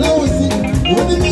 Now we see. rẹ̀ náà ó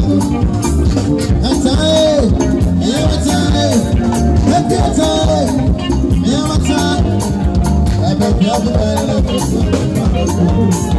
Obrigado, Taylor.